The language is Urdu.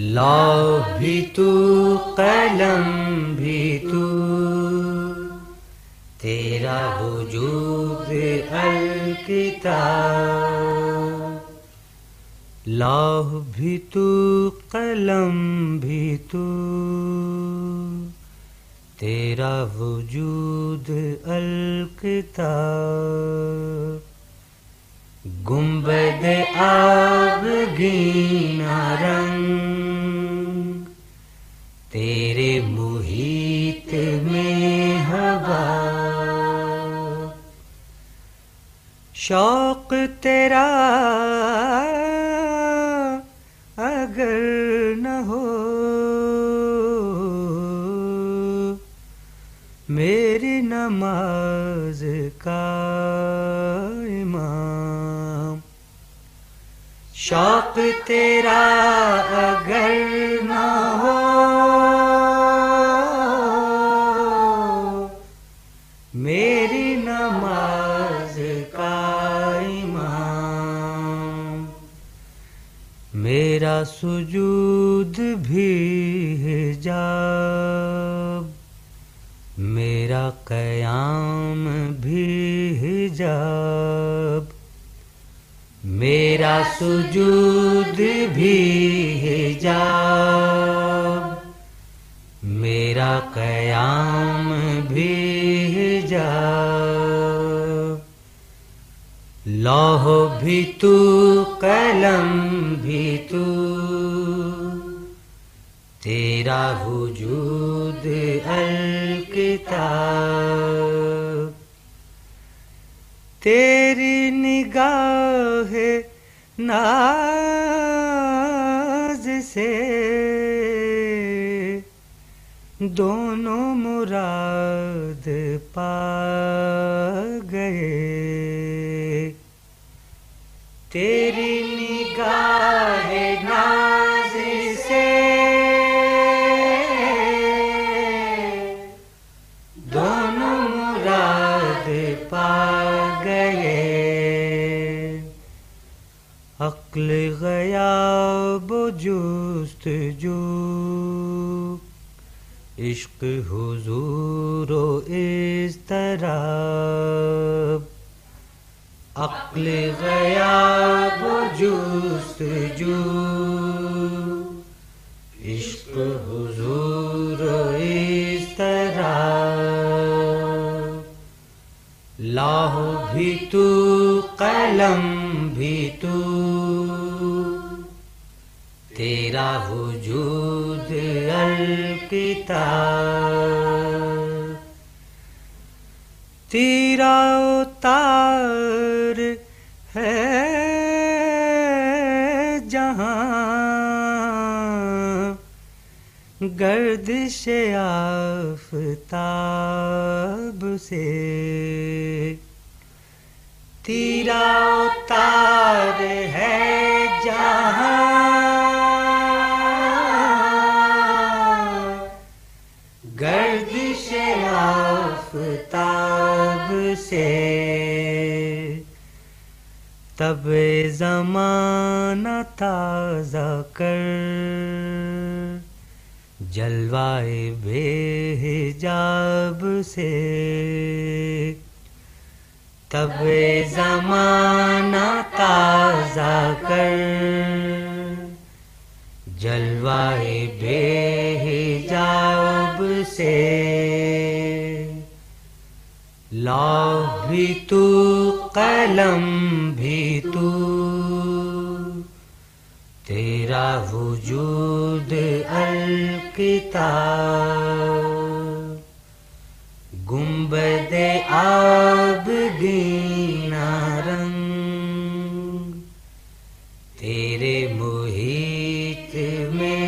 لا بھی تو قلم بھی تو تیرا وجود الکتاب لاہ بھی تو قلم بھی تو تیرا وجود الکتاب گنبد آب گینا رنگ تیرے محیط میں ہوا۔ شوق تیرا اگر نہ ہو، میری نماز کا امام شوق تیرا میرا سجود بھی ہے جاب میرا قیام بھی حجاب میرا سجود بھی حجاب میرا قیام بھی حجاب لوہ بھی تو، قلم بھی تو۔ تیرا وجود الکتاب۔ تیری نگاہ ناز سے۔ دونوں مراد پا گئے۔ تیری نگاہ ناز سے دونوں مراد پا گئے عقل غیاب و جو عشق حضور و اضطراب عقل غیاب و جست جو عشق حضور و اضطراب لاہ بھی تو قلم بھی تو تیرا وجود الکتاب تیرا اتار ہے جہاں گردش آفتاب سے۔ تیرا اتار ہے جہاں سے۔ تب زمانہ تازہ کر۔ جلوائے بے حجاب سے۔ تب زمانہ تازہ کر۔ جلوائے بے حجاب سے۔ لا بھی تو قلم بھی تو تیرا وجود الکتاب۔ گنبد آب گینا رنگ۔ تیرے محیط میں